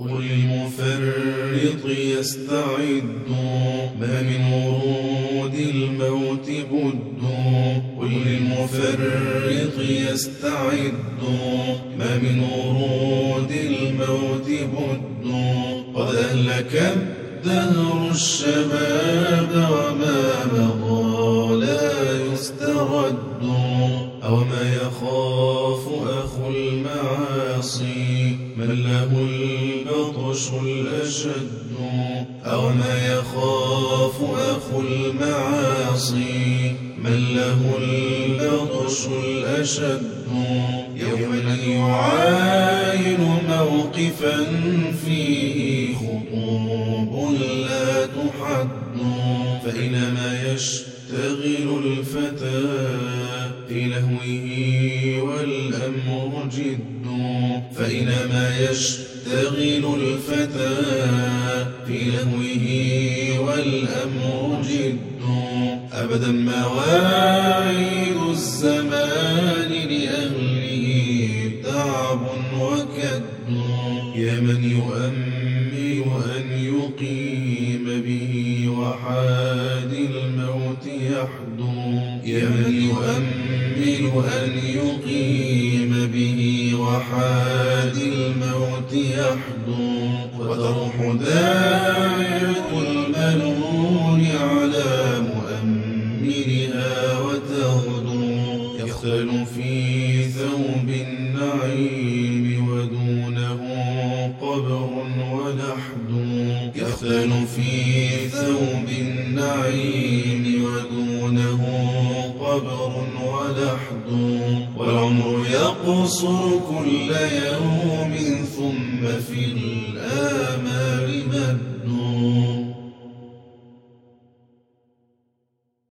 قل المفرط يستعد. ما من ورود الموت بد. قل المفرط يستعد. ما من ورود الموت بد. قد أهلك الدهر الشباب وما مضى لا يسترد. أو ما يخاف المعاصي من له البطش الأشد أو ما يخاف أخو المعاصي. من له البطش الأشد يوما يعاين موقفا فيه خطوب لا تحد. فإنما يشتغل الفتى في لهوه والأمر جد فإنما يشتغل الفتى في لهوه والأمر جد. أبدا مواعيد الزمان لأهله تعب وكد. يا من يؤمل وحاد الموت يحدو يا من يؤمل أن يقيم به. وحاد الموت يحدو وتروح داعية المنون على مؤملها وتغدو يختل في ثوب النعيم يختل في ثوب النعيم ودونه قبر ولحد. والعمر يقصر كل يوم ثم في الآمال.